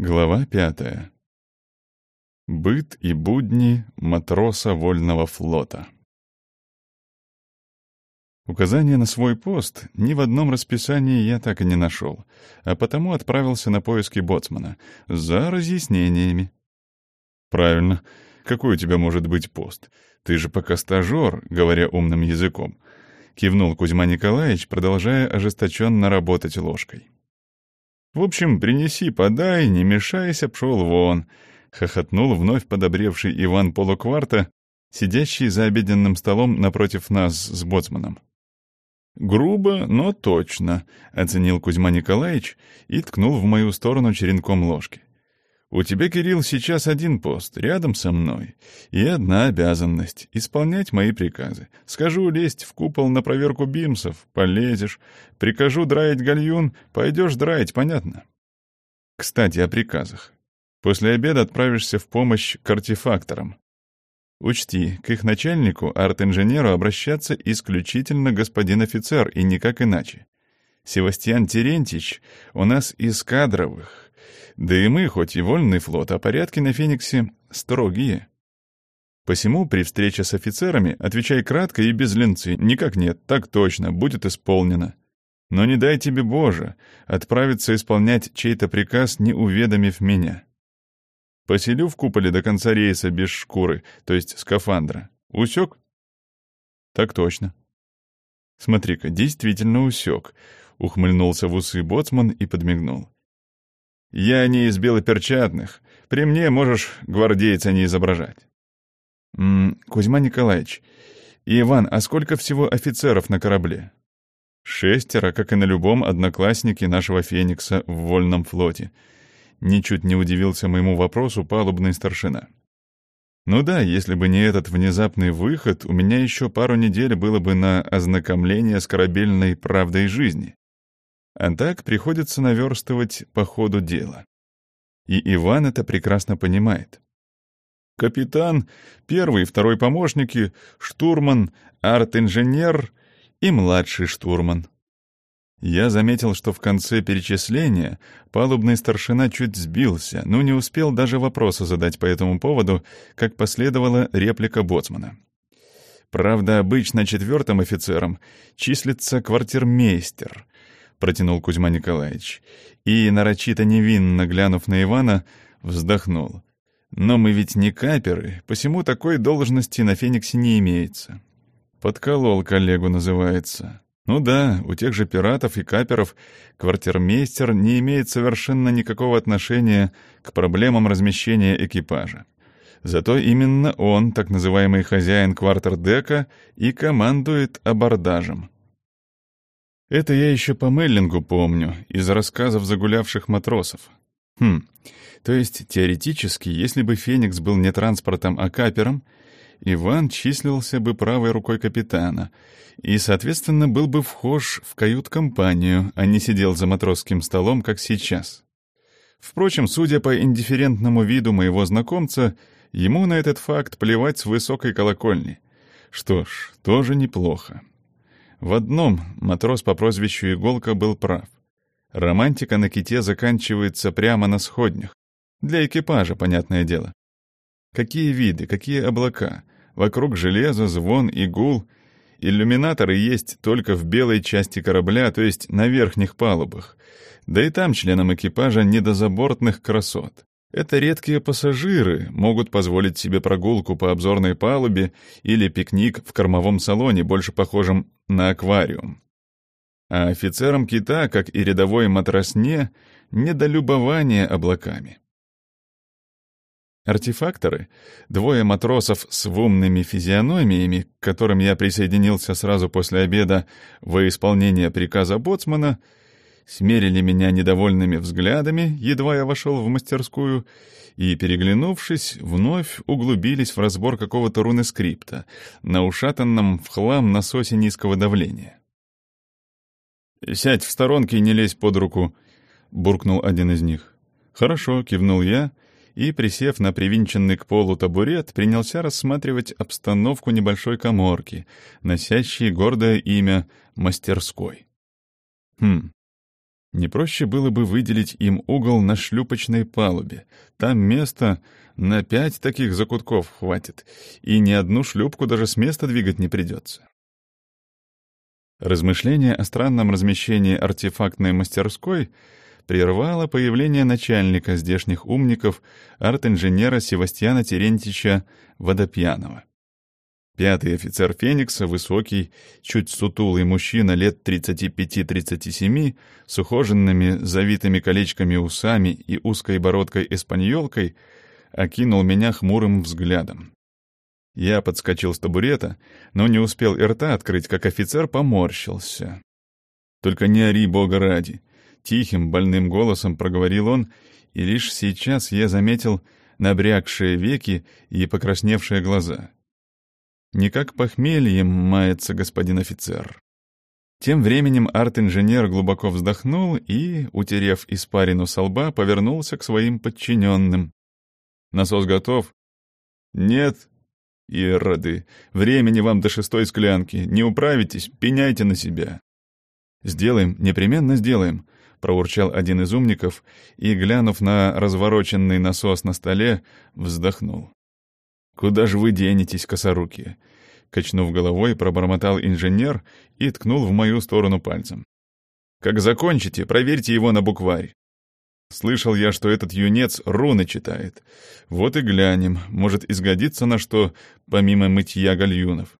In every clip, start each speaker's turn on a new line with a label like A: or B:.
A: Глава пятая. Быт и будни матроса вольного флота. Указания на свой пост ни в одном расписании я так и не нашел, а потому отправился на поиски боцмана за разъяснениями. «Правильно. Какой у тебя может быть пост? Ты же пока стажер, говоря умным языком», — кивнул Кузьма Николаевич, продолжая ожесточенно работать ложкой. В общем, принеси, подай, не мешайся, пшел вон», — хохотнул вновь подобревший Иван полукварта, сидящий за обеденным столом напротив нас с боцманом. «Грубо, но точно», — оценил Кузьма Николаевич и ткнул в мою сторону черенком ложки. У тебя, Кирилл, сейчас один пост, рядом со мной, и одна обязанность — исполнять мои приказы. Скажу лезть в купол на проверку бимсов — полезешь. Прикажу драить гальюн — пойдешь драить, понятно? Кстати, о приказах. После обеда отправишься в помощь к артефакторам. Учти, к их начальнику, арт-инженеру, обращаться исключительно господин офицер и никак иначе. Севастьян Терентьевич у нас из кадровых — да и мы, хоть и вольный флот, а порядки на Фениксе строгие. Посему при встрече с офицерами отвечай кратко и без ленцы. Никак нет, так точно, будет исполнено. Но не дай тебе, Боже, отправиться исполнять чей-то приказ, не уведомив меня. Поселю в куполе до конца рейса без шкуры, то есть скафандра. Усек? Так точно. Смотри-ка, действительно усек. Ухмыльнулся в усы боцман и подмигнул. Я не из белоперчатных. При мне можешь гвардейца не изображать. М -м, Кузьма Николаевич, Иван, а сколько всего офицеров на корабле? Шестеро, как и на любом однокласснике нашего Феникса в вольном флоте. Ничуть не удивился моему вопросу палубный старшина. Ну да, если бы не этот внезапный выход, у меня еще пару недель было бы на ознакомление с корабельной правдой жизни. А так приходится наверстывать по ходу дела. И Иван это прекрасно понимает. Капитан, первый и второй помощники, штурман, арт-инженер и младший штурман. Я заметил, что в конце перечисления палубный старшина чуть сбился, но не успел даже вопроса задать по этому поводу, как последовала реплика боцмана. Правда, обычно четвертым офицером числится квартирмейстер — протянул Кузьма Николаевич. И, нарочито невинно глянув на Ивана, вздохнул. «Но мы ведь не каперы, посему такой должности на Фениксе не имеется». «Подколол коллегу» называется. Ну да, у тех же пиратов и каперов квартирмейстер не имеет совершенно никакого отношения к проблемам размещения экипажа. Зато именно он, так называемый хозяин квартердека, и командует абордажем. Это я еще по Меллингу помню, из рассказов загулявших матросов. Хм, то есть теоретически, если бы «Феникс» был не транспортом, а капером, Иван числился бы правой рукой капитана и, соответственно, был бы вхож в кают-компанию, а не сидел за матросским столом, как сейчас. Впрочем, судя по индифферентному виду моего знакомца, ему на этот факт плевать с высокой колокольни. Что ж, тоже неплохо. В одном матрос по прозвищу Иголка был прав. Романтика на ките заканчивается прямо на сходнях. Для экипажа, понятное дело. Какие виды, какие облака. Вокруг железа, звон и гул. Иллюминаторы есть только в белой части корабля, то есть на верхних палубах. Да и там членам экипажа не до забортных красот. Это редкие пассажиры могут позволить себе прогулку по обзорной палубе или пикник в кормовом салоне, больше похожем на аквариум. А офицерам кита, как и рядовой матросне, недолюбование облаками. Артефакторы, двое матросов с умными физиономиями, к которым я присоединился сразу после обеда во исполнение приказа боцмана — смерили меня недовольными взглядами, едва я вошел в мастерскую, и, переглянувшись, вновь углубились в разбор какого-то руны-скрипта на ушатанном в хлам насосе низкого давления. «Сядь в сторонке и не лезь под руку», — буркнул один из них. «Хорошо», — кивнул я, и, присев на привинченный к полу табурет, принялся рассматривать обстановку небольшой коморки, носящей гордое имя «мастерской». Хм, Не проще было бы выделить им угол на шлюпочной палубе. Там места на пять таких закутков хватит, и ни одну шлюпку даже с места двигать не придется. Размышление о странном размещении артефактной мастерской прервало появление начальника здешних умников, арт-инженера Севастьяна Терентьевича Водопьянова. Пятый офицер «Феникса», высокий, чуть сутулый мужчина лет 35-37, с ухоженными, завитыми колечками усами и узкой бородкой-эспаньолкой, окинул меня хмурым взглядом. Я подскочил с табурета, но не успел и рта открыть, как офицер поморщился. «Только не ори, бога ради!» Тихим, больным голосом проговорил он, и лишь сейчас я заметил набрякшие веки и покрасневшие глаза. Не как похмельем мается господин офицер. Тем временем арт-инженер глубоко вздохнул и, утерев испарину со лба, повернулся к своим подчиненным. «Насос готов?» «Нет», «Ироды, времени вам до шестой склянки. Не управитесь, пеняйте на себя». «Сделаем, непременно сделаем», — проурчал один из умников и, глянув на развороченный насос на столе, вздохнул. «Куда же вы денетесь, косоруки?» Качнув головой, пробормотал инженер и ткнул в мою сторону пальцем. «Как закончите, проверьте его на букварь. Слышал я, что этот юнец руны читает. Вот и глянем, может, изгодится на что, помимо мытья гальюнов.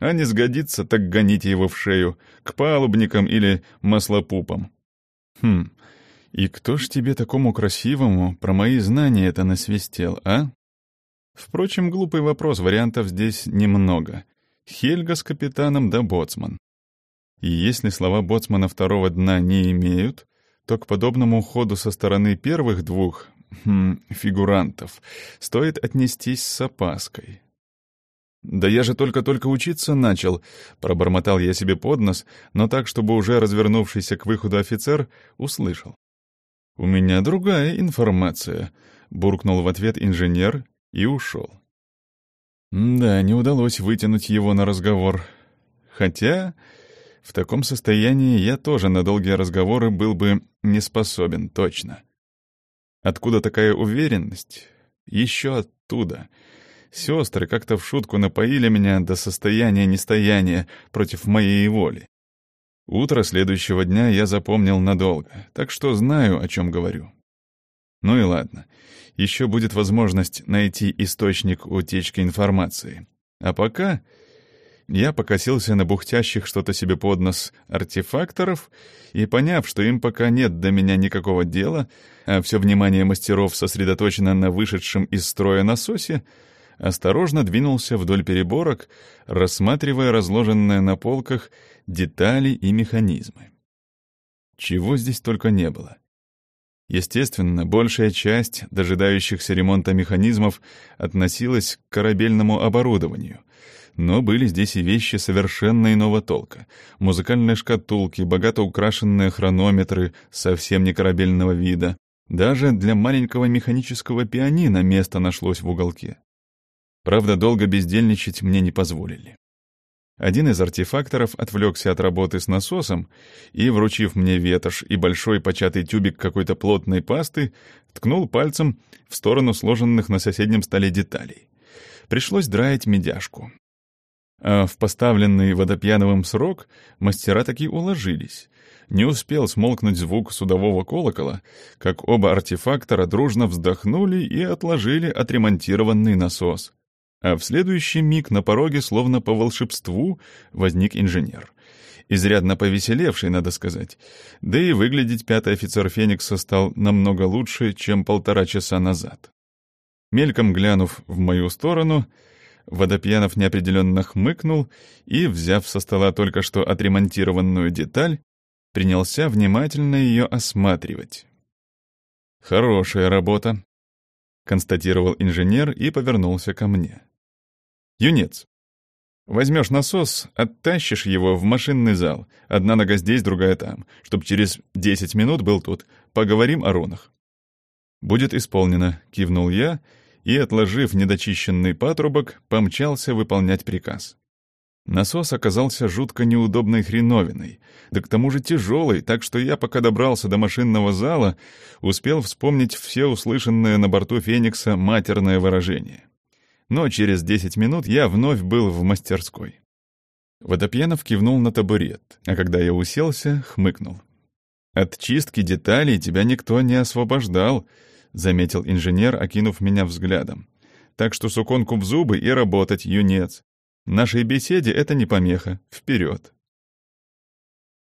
A: А не сгодится, так гоните его в шею, к палубникам или маслопупам. Хм, и кто ж тебе такому красивому про мои знания это насвистел, а? Впрочем, глупый вопрос, вариантов здесь немного. Хельга с капитаном да боцман. И если слова боцмана второго дна не имеют, то к подобному ходу со стороны первых двух хм, фигурантов стоит отнестись с опаской. «Да я же только-только учиться начал», — пробормотал я себе под нос, но так, чтобы уже развернувшийся к выходу офицер услышал. «У меня другая информация», — буркнул в ответ инженер и ушел. Да, не удалось вытянуть его на разговор. Хотя в таком состоянии я тоже на долгие разговоры был бы не способен, точно. Откуда такая уверенность? Еще оттуда. Сестры как-то в шутку напоили меня до состояния нестояния против моей воли. Утро следующего дня я запомнил надолго, так что знаю, о чем говорю. Ну и ладно. Еще будет возможность найти источник утечки информации. А пока я покосился на бухтящих что-то себе под нос артефакторов и, поняв, что им пока нет до меня никакого дела, а все внимание мастеров сосредоточено на вышедшем из строя насосе, осторожно двинулся вдоль переборок, рассматривая разложенные на полках детали и механизмы. Чего здесь только не было. Естественно, большая часть дожидающихся ремонта механизмов относилась к корабельному оборудованию, но были здесь и вещи совершенно иного толка. Музыкальные шкатулки, богато украшенные хронометры совсем не корабельного вида. Даже для маленького механического пианино место нашлось в уголке. Правда, долго бездельничать мне не позволили. Один из артефакторов отвлекся от работы с насосом и, вручив мне ветошь и большой початый тюбик какой-то плотной пасты, ткнул пальцем в сторону сложенных на соседнем столе деталей. Пришлось драить медяшку. А в поставленный водопьяновым срок мастера таки уложились. Не успел смолкнуть звук судового колокола, как оба артефактора дружно вздохнули и отложили отремонтированный насос. А в следующий миг на пороге, словно по волшебству, возник инженер. Изрядно повеселевший, надо сказать. Да и выглядеть пятый офицер Феникса стал намного лучше, чем полтора часа назад. Мельком глянув в мою сторону — Водопьянов неопределенно хмыкнул и, взяв со стола только что отремонтированную деталь, принялся внимательно ее осматривать. «Хорошая работа», — констатировал инженер и повернулся ко мне. «Юнец, возьмешь насос, оттащишь его в машинный зал, одна нога здесь, другая там, чтобы через десять минут был тут, поговорим о рунах». «Будет исполнено», — кивнул я и, отложив недочищенный патрубок, помчался выполнять приказ. Насос оказался жутко неудобной хреновиной, да к тому же тяжелый, так что я, пока добрался до машинного зала, успел вспомнить все услышанные на борту «Феникса» матерное выражение. Но через десять минут я вновь был в мастерской. Водопьянов кивнул на табурет, а когда я уселся, хмыкнул. «От чистки деталей тебя никто не освобождал», — заметил инженер, окинув меня взглядом. «Так что суконку в зубы и работать, юнец. Нашей беседе это не помеха. Вперед!»